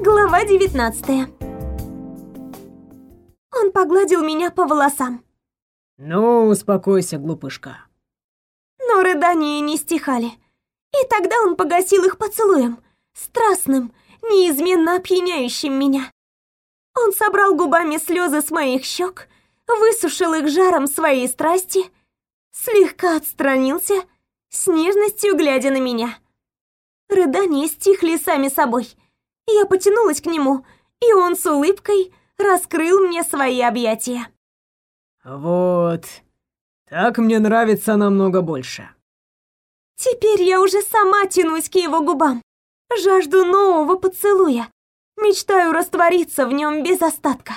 Глава 19 Он погладил меня по волосам. Ну, успокойся, глупышка. Но рыдания не стихали. И тогда он погасил их поцелуем, страстным, неизменно опьяняющим меня. Он собрал губами слезы с моих щек, высушил их жаром своей страсти, слегка отстранился, с нежностью глядя на меня. Рыдания стихли сами собой. Я потянулась к нему, и он с улыбкой раскрыл мне свои объятия. Вот. Так мне нравится намного больше. Теперь я уже сама тянусь к его губам. Жажду нового поцелуя. Мечтаю раствориться в нем без остатка.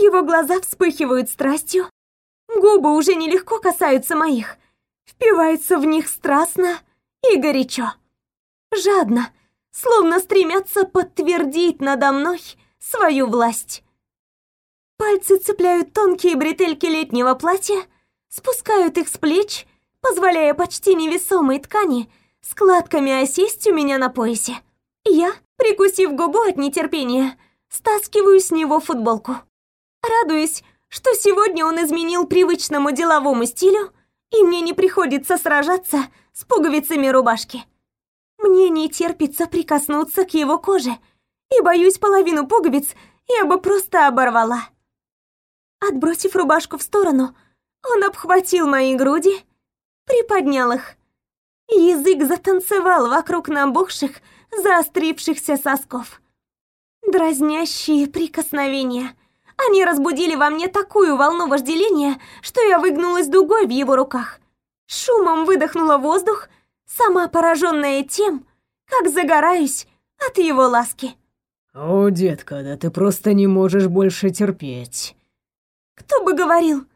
Его глаза вспыхивают страстью. Губы уже нелегко касаются моих. Впиваются в них страстно и горячо. Жадно, словно стремятся подтвердить надо мной свою власть. Пальцы цепляют тонкие бретельки летнего платья, спускают их с плеч, позволяя почти невесомой ткани складками осесть у меня на поясе. Я, прикусив губу от нетерпения, стаскиваю с него футболку. Радуюсь, что сегодня он изменил привычному деловому стилю, и мне не приходится сражаться с пуговицами рубашки. Мне не терпится прикоснуться к его коже, и боюсь половину пуговиц я бы просто оборвала. Отбросив рубашку в сторону, он обхватил мои груди, приподнял их. Язык затанцевал вокруг набухших, заострившихся сосков. Дразнящие прикосновения. Они разбудили во мне такую волну вожделения, что я выгнулась дугой в его руках. Шумом выдохнула воздух, сама пораженная тем, как загораюсь от его ласки. О, детка, да ты просто не можешь больше терпеть. Кто бы говорил?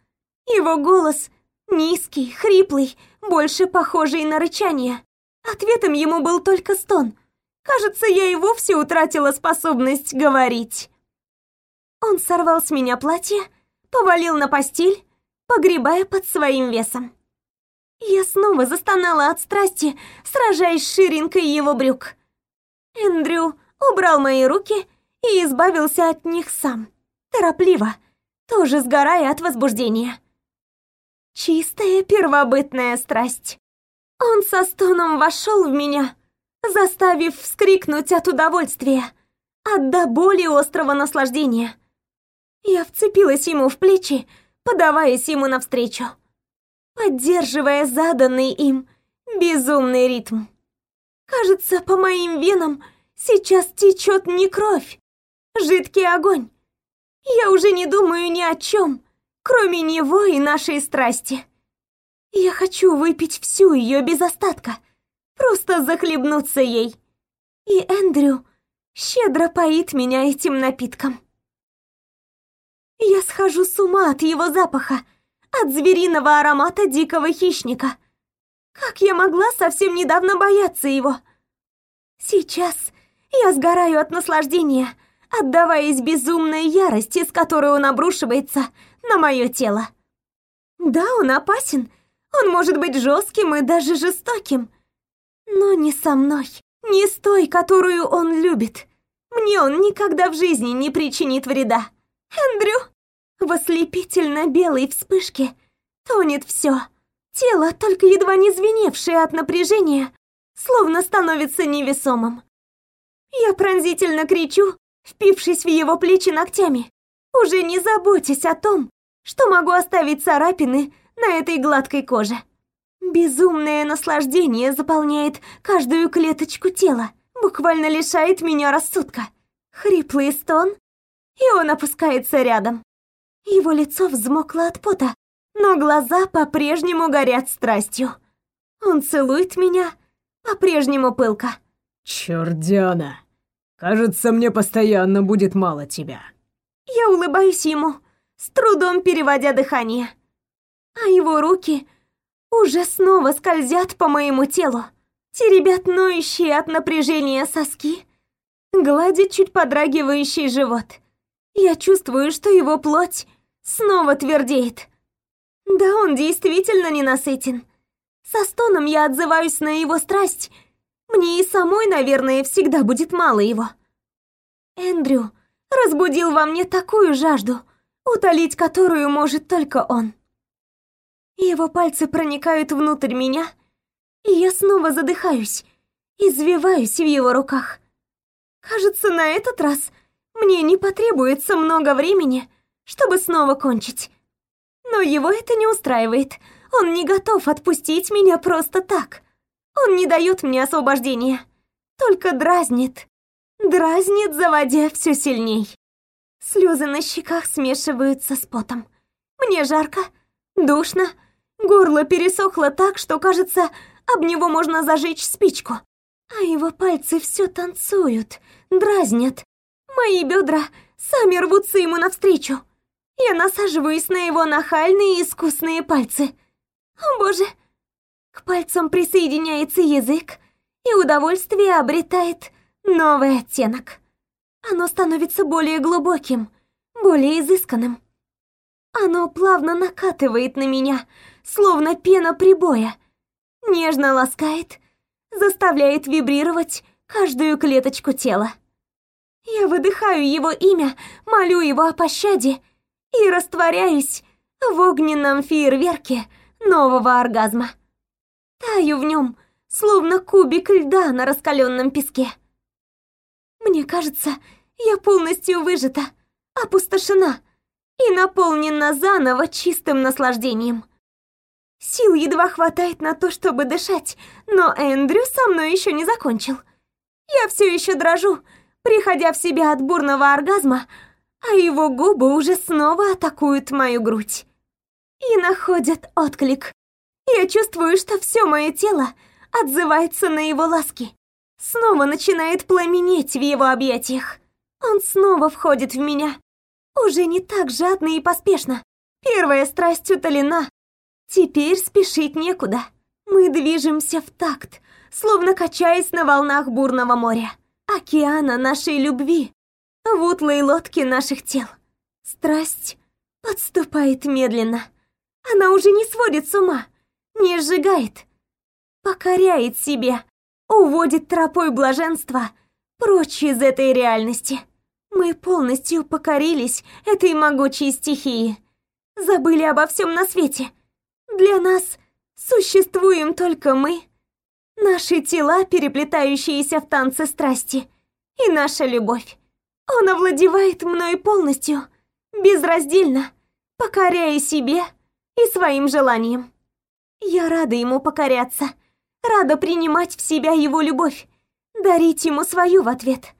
Его голос низкий, хриплый, больше похожий на рычание. Ответом ему был только стон. Кажется, я и вовсе утратила способность говорить. Он сорвал с меня платье, повалил на постель, погребая под своим весом. Я снова застонала от страсти, сражаясь ширинкой его брюк. Эндрю убрал мои руки и избавился от них сам. Торопливо, тоже сгорая от возбуждения. Чистая первобытная страсть. Он со стоном вошел в меня, заставив вскрикнуть от удовольствия, от до боли острого наслаждения. Я вцепилась ему в плечи, подаваясь ему навстречу поддерживая заданный им безумный ритм. Кажется, по моим венам сейчас течет не кровь, жидкий огонь. Я уже не думаю ни о чем, кроме него и нашей страсти. Я хочу выпить всю ее без остатка, просто захлебнуться ей. И Эндрю щедро поит меня этим напитком. Я схожу с ума от его запаха, от звериного аромата дикого хищника. Как я могла совсем недавно бояться его? Сейчас я сгораю от наслаждения, отдаваясь безумной ярости, с которой он обрушивается на мое тело. Да, он опасен, он может быть жестким и даже жестоким, но не со мной, не с той, которую он любит. Мне он никогда в жизни не причинит вреда. Эндрю, в ослепительно белой вспышке тонет все. Тело, только едва не звеневшее от напряжения, словно становится невесомым. Я пронзительно кричу, впившись в его плечи ногтями, уже не заботясь о том, что могу оставить царапины на этой гладкой коже. Безумное наслаждение заполняет каждую клеточку тела, буквально лишает меня рассудка. Хриплый стон, и он опускается рядом. Его лицо взмокло от пота, но глаза по-прежнему горят страстью. Он целует меня по-прежнему пылко. Чёрт, Диана, кажется, мне постоянно будет мало тебя. Я улыбаюсь ему, с трудом переводя дыхание. А его руки уже снова скользят по моему телу, теребят ноющие от напряжения соски, гладят чуть подрагивающий живот. Я чувствую, что его плоть снова твердеет. Да он действительно ненасытен. Со стоном я отзываюсь на его страсть. Мне и самой, наверное, всегда будет мало его. Эндрю разбудил во мне такую жажду, утолить которую может только он. Его пальцы проникают внутрь меня, и я снова задыхаюсь, извиваюсь в его руках. Кажется, на этот раз мне не потребуется много времени, чтобы снова кончить. Но его это не устраивает. Он не готов отпустить меня просто так. Он не дает мне освобождения, только дразнит. Дразнит, заводя все сильней. Слезы на щеках смешиваются с потом. Мне жарко, душно, горло пересохло так, что, кажется, об него можно зажечь спичку. А его пальцы все танцуют, дразнят. Мои бедра сами рвутся ему навстречу. Я насаживаюсь на его нахальные искусные пальцы. О боже! К пальцам присоединяется язык, и удовольствие обретает новый оттенок. Оно становится более глубоким, более изысканным. Оно плавно накатывает на меня, словно пена прибоя, нежно ласкает, заставляет вибрировать каждую клеточку тела. Я выдыхаю его имя, молю его о пощаде и растворяюсь в огненном фейерверке нового оргазма. Таю в нем, словно кубик льда на раскаленном песке. Мне кажется, я полностью выжата, опустошена и наполнена заново чистым наслаждением. Сил едва хватает на то, чтобы дышать, но Эндрю со мной еще не закончил. Я все еще дрожу, приходя в себя от бурного оргазма, а его губы уже снова атакуют мою грудь. И находят отклик. Я чувствую, что все мое тело отзывается на его ласки. Снова начинает пламенеть в его объятиях. Он снова входит в меня. Уже не так жадно и поспешно. Первая страсть утолена. Теперь спешить некуда. Мы движемся в такт, словно качаясь на волнах бурного моря. Океана нашей любви. В утлой лодке наших тел. Страсть подступает медленно. Она уже не сводит с ума, не сжигает. Покоряет себе, уводит тропой блаженства прочь из этой реальности. Мы полностью покорились этой могучей стихии. Забыли обо всем на свете. Для нас существуем только мы, наши тела, переплетающиеся в танце страсти, и наша любовь. Он овладевает мной полностью, безраздельно, покоряя себе и своим желаниям. Я рада ему покоряться, рада принимать в себя его любовь, дарить ему свою в ответ.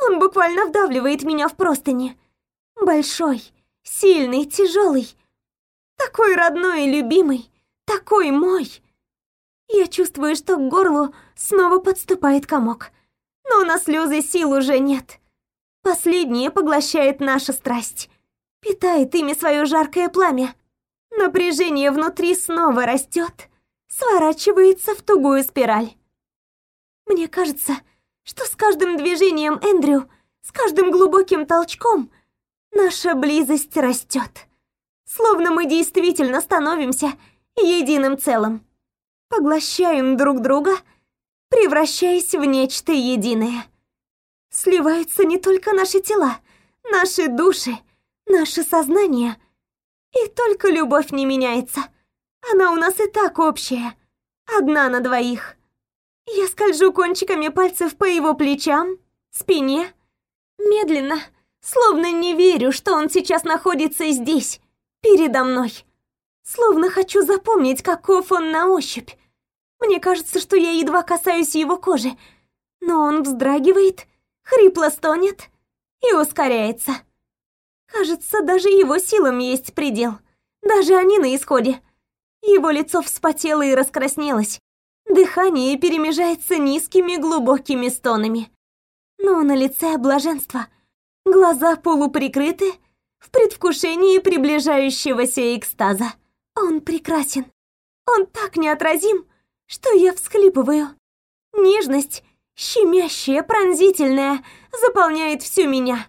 Он буквально вдавливает меня в простыни. Большой, сильный, тяжелый. Такой родной и любимый. Такой мой. Я чувствую, что к горлу снова подступает комок. Но на слезы сил уже нет. Последнее поглощает наша страсть. Питает ими свое жаркое пламя. Напряжение внутри снова растет, сворачивается в тугую спираль. Мне кажется, что с каждым движением Эндрю, с каждым глубоким толчком наша близость растет. Словно мы действительно становимся единым целым. Поглощаем друг друга, превращаясь в нечто единое. Сливаются не только наши тела, наши души, наше сознание. И только любовь не меняется. Она у нас и так общая. Одна на двоих. Я скольжу кончиками пальцев по его плечам, спине. Медленно, словно не верю, что он сейчас находится здесь, передо мной. Словно хочу запомнить, каков он на ощупь. Мне кажется, что я едва касаюсь его кожи, но он вздрагивает, хрипло стонет и ускоряется. Кажется, даже его силам есть предел. Даже они на исходе. Его лицо вспотело и раскраснелось. Дыхание перемежается низкими глубокими стонами. Но на лице блаженство. Глаза полуприкрыты в предвкушении приближающегося экстаза. Он прекрасен. Он так неотразим, что я всхлипываю. Нежность, щемящая, пронзительная, заполняет всю меня.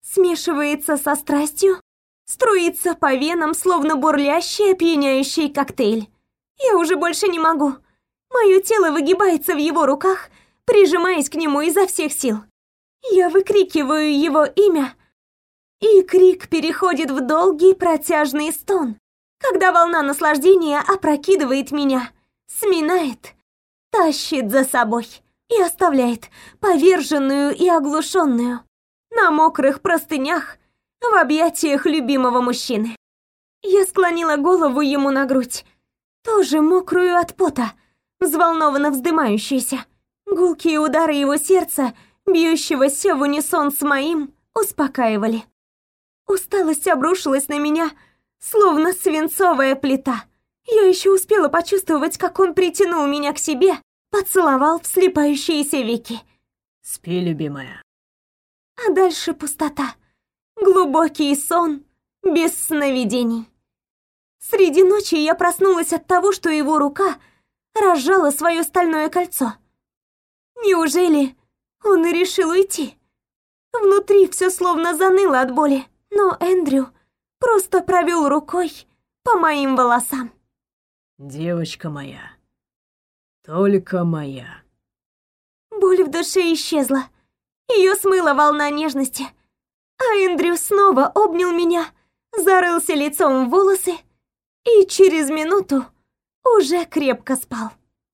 Смешивается со страстью, струится по венам, словно бурлящий, опьяняющий коктейль. Я уже больше не могу. Мое тело выгибается в его руках, прижимаясь к нему изо всех сил. Я выкрикиваю его имя, и крик переходит в долгий протяжный стон, когда волна наслаждения опрокидывает меня, сминает, тащит за собой и оставляет поверженную и оглушенную на мокрых простынях в объятиях любимого мужчины. Я склонила голову ему на грудь, тоже мокрую от пота, взволнованно вздымающуюся. Гулкие удары его сердца, бьющегося в унисон с моим, успокаивали. Усталость обрушилась на меня, словно свинцовая плита. Я еще успела почувствовать, как он притянул меня к себе, поцеловал в слепающиеся веки. «Спи, любимая». А дальше пустота. Глубокий сон, без сновидений. Среди ночи я проснулась от того, что его рука разжала свое стальное кольцо. Неужели он и решил уйти? Внутри все словно заныло от боли, но Эндрю просто провел рукой по моим волосам. «Девочка моя, только моя». Боль в душе исчезла. Ее смыла волна нежности. А Эндрю снова обнял меня, зарылся лицом в волосы и через минуту уже крепко спал.